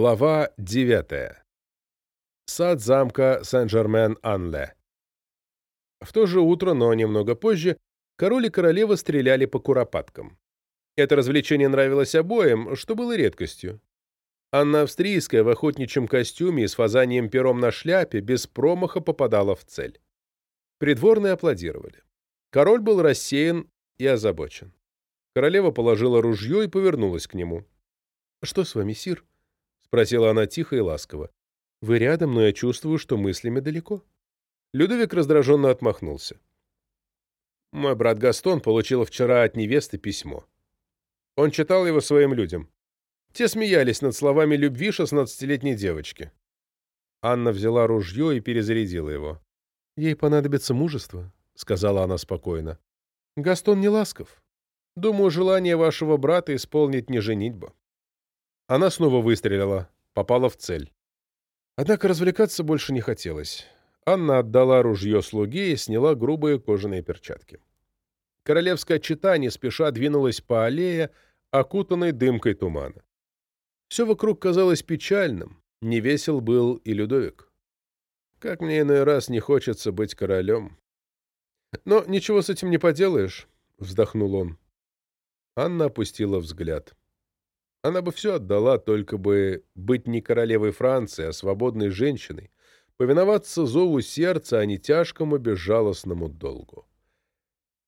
Глава 9. Сад замка Сен-Жермен-Анле. В то же утро, но немного позже, король и королева стреляли по куропаткам. Это развлечение нравилось обоим, что было редкостью. Анна Австрийская в охотничьем костюме и с фазанием пером на шляпе без промаха попадала в цель. Придворные аплодировали. Король был рассеян и озабочен. Королева положила ружье и повернулась к нему. «Что с вами, сир?» — спросила она тихо и ласково. «Вы рядом, но я чувствую, что мыслями далеко». Людовик раздраженно отмахнулся. «Мой брат Гастон получил вчера от невесты письмо. Он читал его своим людям. Те смеялись над словами любви шестнадцатилетней девочки. Анна взяла ружье и перезарядила его. «Ей понадобится мужество», — сказала она спокойно. «Гастон не ласков. Думаю, желание вашего брата исполнить не женитьба». Она снова выстрелила, попала в цель. Однако развлекаться больше не хотелось. Анна отдала ружье слуге и сняла грубые кожаные перчатки. Королевская чита не спеша двинулась по аллее, окутанной дымкой тумана. Все вокруг казалось печальным, невесел был и Людовик. Как мне иной раз не хочется быть королем. Но ничего с этим не поделаешь, — вздохнул он. Анна опустила взгляд. Она бы все отдала, только бы быть не королевой Франции, а свободной женщиной, повиноваться зову сердца, а не тяжкому безжалостному долгу.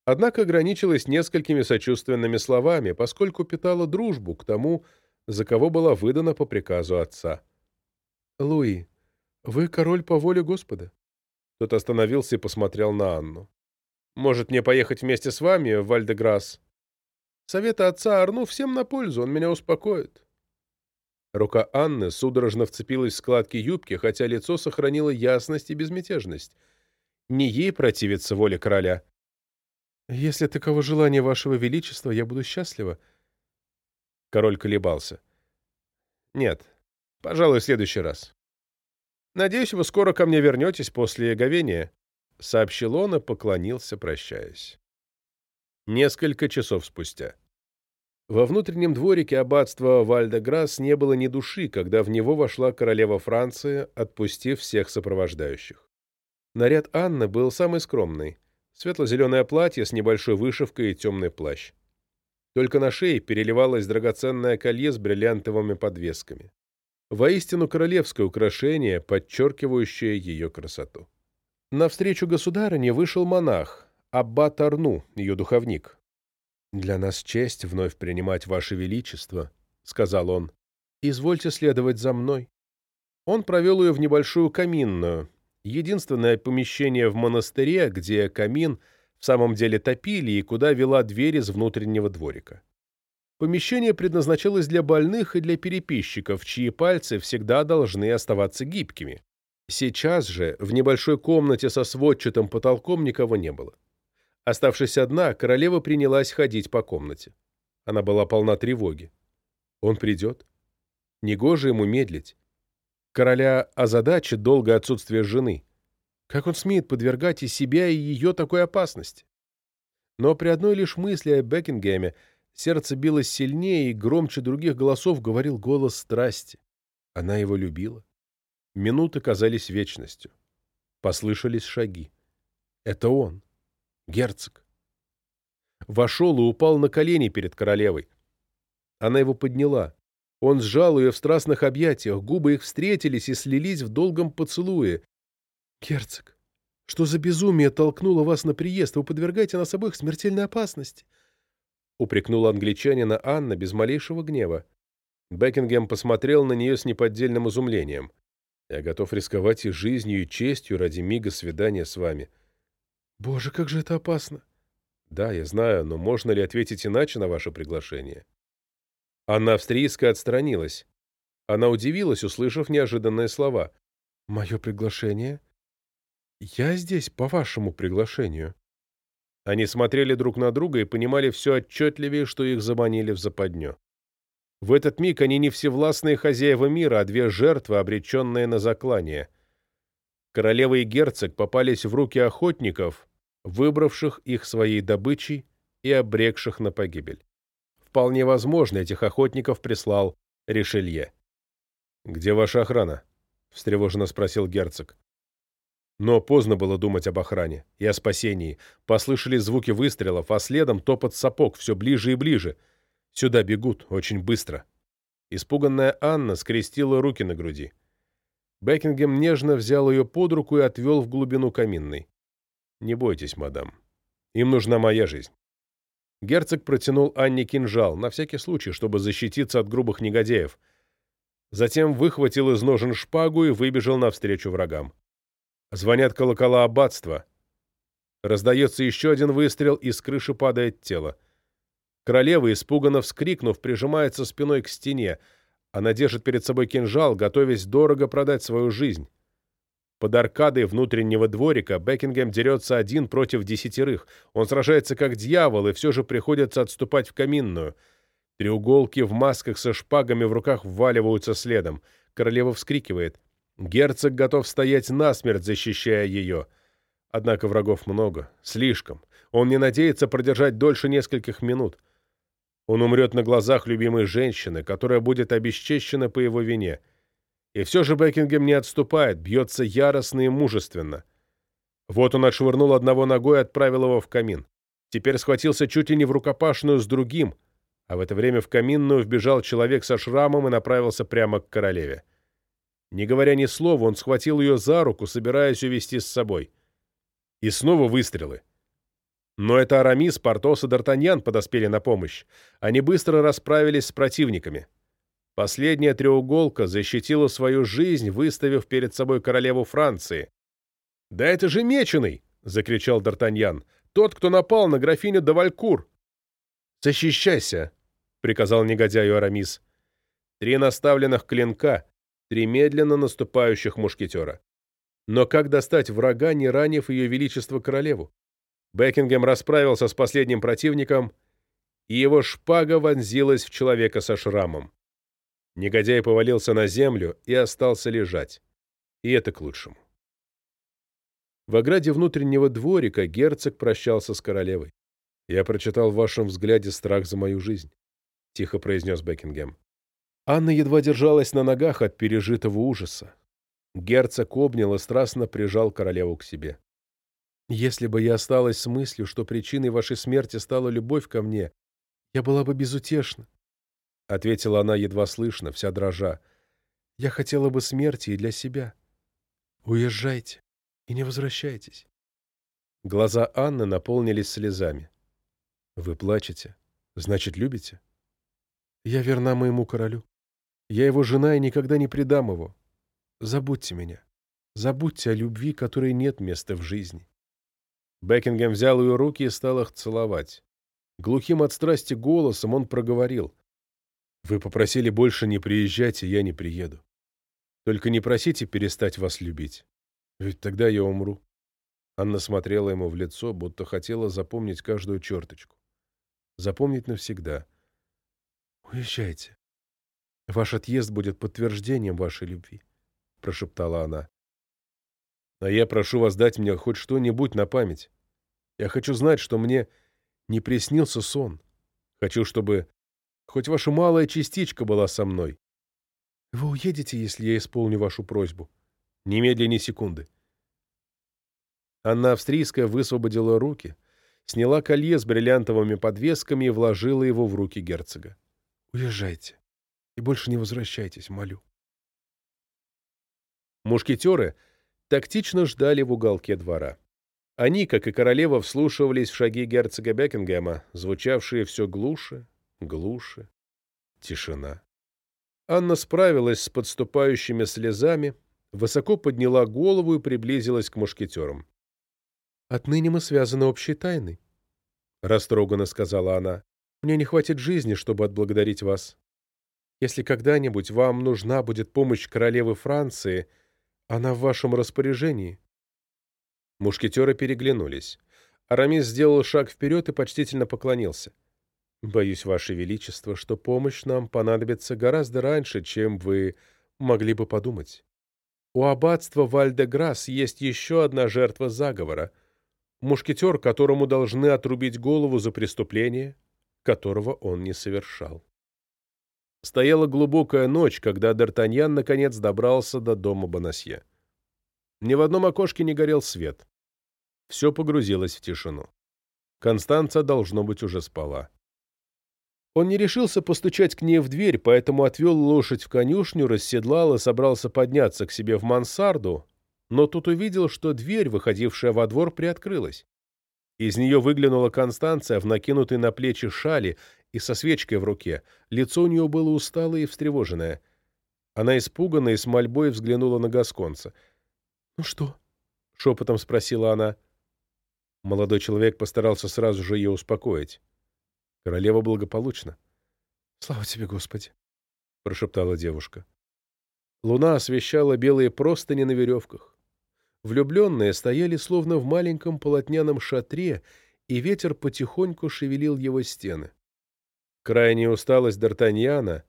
Однако ограничилась несколькими сочувственными словами, поскольку питала дружбу к тому, за кого была выдана по приказу отца. «Луи, вы король по воле Господа?» Тот остановился и посмотрел на Анну. «Может, мне поехать вместе с вами в Вальдеграсс?» Советы отца Арну всем на пользу, он меня успокоит. Рука Анны судорожно вцепилась в складки юбки, хотя лицо сохранило ясность и безмятежность. Не ей противиться воле короля. «Если таково желание вашего величества, я буду счастлива». Король колебался. «Нет, пожалуй, в следующий раз. Надеюсь, вы скоро ко мне вернетесь после говения», — сообщил он и поклонился, прощаясь. Несколько часов спустя. Во внутреннем дворике аббатства Вальдеграсс не было ни души, когда в него вошла королева Франции, отпустив всех сопровождающих. Наряд Анны был самый скромный. Светло-зеленое платье с небольшой вышивкой и темный плащ. Только на шее переливалось драгоценное колье с бриллиантовыми подвесками. Воистину королевское украшение, подчеркивающее ее красоту. Навстречу государыне вышел монах, Аббат Арну, ее духовник. «Для нас честь вновь принимать Ваше Величество», — сказал он. «Извольте следовать за мной». Он провел ее в небольшую каминную, единственное помещение в монастыре, где камин в самом деле топили и куда вела дверь из внутреннего дворика. Помещение предназначалось для больных и для переписчиков, чьи пальцы всегда должны оставаться гибкими. Сейчас же в небольшой комнате со сводчатым потолком никого не было. Оставшись одна, королева принялась ходить по комнате. Она была полна тревоги. Он придет. Негоже ему медлить. Короля озадачит долгое отсутствие жены. Как он смеет подвергать и себя, и ее такой опасности? Но при одной лишь мысли о Бекингеме сердце билось сильнее, и громче других голосов говорил голос страсти. Она его любила. Минуты казались вечностью. Послышались шаги. Это он герцог. Вошел и упал на колени перед королевой. Она его подняла. Он сжал ее в страстных объятиях, губы их встретились и слились в долгом поцелуе. «Герцог, что за безумие толкнуло вас на приезд? Вы подвергаете нас обоих смертельной опасности!» упрекнула англичанина Анна без малейшего гнева. Бекингем посмотрел на нее с неподдельным изумлением. «Я готов рисковать и жизнью, и честью ради мига свидания с вами. Боже, как же это опасно. Да, я знаю, но можно ли ответить иначе на ваше приглашение? Анна Австрийская отстранилась. Она удивилась, услышав неожиданные слова. «Мое приглашение? Я здесь по вашему приглашению». Они смотрели друг на друга и понимали все отчетливее, что их заманили в западню. В этот миг они не всевластные хозяева мира, а две жертвы, обреченные на заклание. Королева и герцог попались в руки охотников, выбравших их своей добычей и обрекших на погибель. Вполне возможно, этих охотников прислал Ришелье. «Где ваша охрана?» — встревоженно спросил герцог. Но поздно было думать об охране и о спасении. Послышались звуки выстрелов, а следом топот сапог все ближе и ближе. Сюда бегут, очень быстро. Испуганная Анна скрестила руки на груди. Бекингем нежно взял ее под руку и отвел в глубину каминной. «Не бойтесь, мадам. Им нужна моя жизнь». Герцог протянул Анне кинжал, на всякий случай, чтобы защититься от грубых негодяев. Затем выхватил из ножен шпагу и выбежал навстречу врагам. Звонят колокола аббатства. Раздается еще один выстрел, и с крыши падает тело. Королева, испуганно вскрикнув, прижимается спиной к стене. Она держит перед собой кинжал, готовясь дорого продать свою жизнь. Под аркадой внутреннего дворика Бекингем дерется один против десятерых. Он сражается как дьявол, и все же приходится отступать в каминную. Треуголки в масках со шпагами в руках вваливаются следом. Королева вскрикивает. Герцог готов стоять насмерть, защищая ее. Однако врагов много. Слишком. Он не надеется продержать дольше нескольких минут. Он умрет на глазах любимой женщины, которая будет обесчещена по его вине. И все же Бекингем не отступает, бьется яростно и мужественно. Вот он отшвырнул одного ногой и отправил его в камин. Теперь схватился чуть ли не в рукопашную с другим, а в это время в каминную вбежал человек со шрамом и направился прямо к королеве. Не говоря ни слова, он схватил ее за руку, собираясь увести с собой. И снова выстрелы. Но это Арамис, Портос и Д'Артаньян подоспели на помощь. Они быстро расправились с противниками. Последняя треуголка защитила свою жизнь, выставив перед собой королеву Франции. «Да это же Меченый!» — закричал Д'Артаньян. «Тот, кто напал на графиню де Валькур!» «Защищайся!» — приказал негодяю Арамис. Три наставленных клинка, три медленно наступающих мушкетера. Но как достать врага, не ранив ее величество королеву? Бекингем расправился с последним противником, и его шпага вонзилась в человека со шрамом. Негодяй повалился на землю и остался лежать. И это к лучшему. В ограде внутреннего дворика герцог прощался с королевой. «Я прочитал в вашем взгляде страх за мою жизнь», — тихо произнес Бекингем. Анна едва держалась на ногах от пережитого ужаса. Герцог обнял и страстно прижал королеву к себе. Если бы я осталась с мыслью, что причиной вашей смерти стала любовь ко мне, я была бы безутешна. Ответила она едва слышно, вся дрожа. Я хотела бы смерти и для себя. Уезжайте и не возвращайтесь. Глаза Анны наполнились слезами. Вы плачете? Значит, любите? Я верна моему королю. Я его жена и никогда не предам его. Забудьте меня. Забудьте о любви, которой нет места в жизни. Бекингем взял ее руки и стал их целовать. Глухим от страсти голосом он проговорил. «Вы попросили больше не приезжать, и я не приеду. Только не просите перестать вас любить, ведь тогда я умру». Анна смотрела ему в лицо, будто хотела запомнить каждую черточку. Запомнить навсегда. «Уезжайте. Ваш отъезд будет подтверждением вашей любви», — прошептала она. А я прошу вас дать мне хоть что-нибудь на память. Я хочу знать, что мне не приснился сон. Хочу, чтобы хоть ваша малая частичка была со мной. Вы уедете, если я исполню вашу просьбу. Немедля ни секунды. Анна Австрийская высвободила руки, сняла колье с бриллиантовыми подвесками и вложила его в руки герцога. «Уезжайте и больше не возвращайтесь, молю». Мушкетеры — тактично ждали в уголке двора. Они, как и королева, вслушивались в шаги герцога Бекингема, звучавшие все глуше, глуше. Тишина. Анна справилась с подступающими слезами, высоко подняла голову и приблизилась к мушкетерам. «Отныне мы связаны общей тайной», — растроганно сказала она. «Мне не хватит жизни, чтобы отблагодарить вас. Если когда-нибудь вам нужна будет помощь королевы Франции — она в вашем распоряжении». Мушкетеры переглянулись. Арамис сделал шаг вперед и почтительно поклонился. «Боюсь, Ваше Величество, что помощь нам понадобится гораздо раньше, чем вы могли бы подумать. У аббатства Вальдеграс есть еще одна жертва заговора. Мушкетер, которому должны отрубить голову за преступление, которого он не совершал». Стояла глубокая ночь, когда Д'Артаньян наконец добрался до дома Бонасье. Ни в одном окошке не горел свет. Все погрузилось в тишину. Констанца, должно быть, уже спала. Он не решился постучать к ней в дверь, поэтому отвел лошадь в конюшню, расседлал и собрался подняться к себе в мансарду, но тут увидел, что дверь, выходившая во двор, приоткрылась. Из нее выглянула Констанция в накинутой на плечи шали и со свечкой в руке. Лицо у нее было усталое и встревоженное. Она испуганно и с мольбой взглянула на Гасконца. «Ну что?» — шепотом спросила она. Молодой человек постарался сразу же ее успокоить. Королева благополучна. «Слава тебе, Господи!» — прошептала девушка. Луна освещала белые простыни на веревках. Влюбленные стояли словно в маленьком полотняном шатре, и ветер потихоньку шевелил его стены. Крайняя усталость Д'Артаньяна,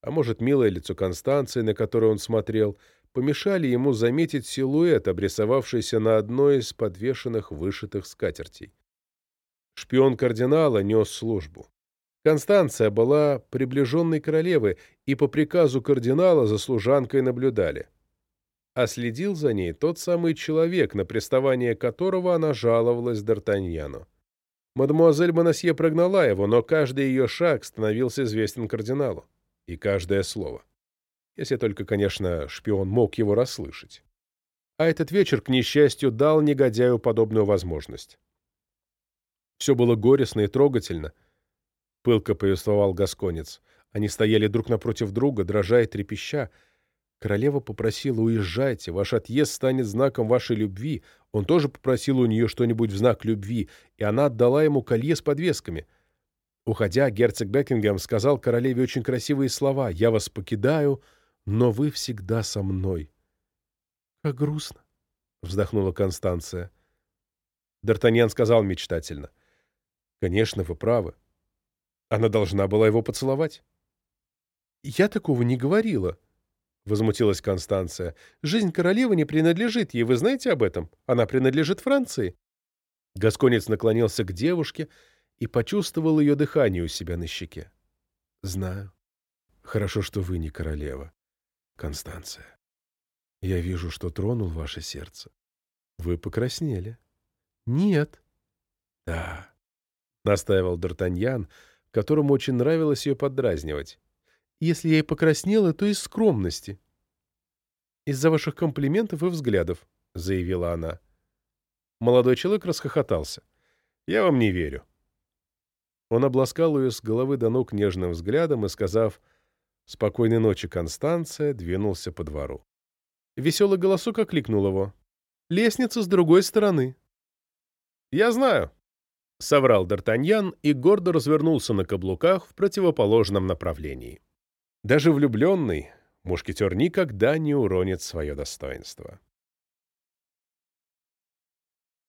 а может, милое лицо Констанции, на которое он смотрел, помешали ему заметить силуэт, обрисовавшийся на одной из подвешенных вышитых скатертей. Шпион кардинала нес службу. Констанция была приближенной королевы, и по приказу кардинала за служанкой наблюдали. А следил за ней тот самый человек, на приставание которого она жаловалась Д'Артаньяну. Мадемуазель Монасье прогнала его, но каждый ее шаг становился известен кардиналу. И каждое слово. Если только, конечно, шпион мог его расслышать. А этот вечер, к несчастью, дал негодяю подобную возможность. Все было горестно и трогательно. Пылко повествовал Гасконец. Они стояли друг напротив друга, дрожа и трепеща. Королева попросила «Уезжайте, ваш отъезд станет знаком вашей любви». Он тоже попросил у нее что-нибудь в знак любви, и она отдала ему колье с подвесками. Уходя, герцог Бекингем сказал королеве очень красивые слова «Я вас покидаю, но вы всегда со мной». «Как грустно», — вздохнула Констанция. Д'Артаньян сказал мечтательно. Конечно, вы правы. Она должна была его поцеловать. Я такого не говорила, возмутилась Констанция. Жизнь королевы не принадлежит ей, вы знаете об этом? Она принадлежит Франции. Гасконец наклонился к девушке и почувствовал ее дыхание у себя на щеке. Знаю. Хорошо, что вы не королева, Констанция. Я вижу, что тронул ваше сердце. Вы покраснели. Нет. Да настаивал Д'Артаньян, которому очень нравилось ее поддразнивать. «Если я и покраснела, то из скромности». «Из-за ваших комплиментов и взглядов», — заявила она. Молодой человек расхохотался. «Я вам не верю». Он обласкал ее с головы до ног нежным взглядом и, сказав «Спокойной ночи, Констанция», двинулся по двору. Веселый голосок окликнул его. «Лестница с другой стороны». «Я знаю», — соврал Д'Артаньян и гордо развернулся на каблуках в противоположном направлении. Даже влюбленный мушкетер никогда не уронит свое достоинство.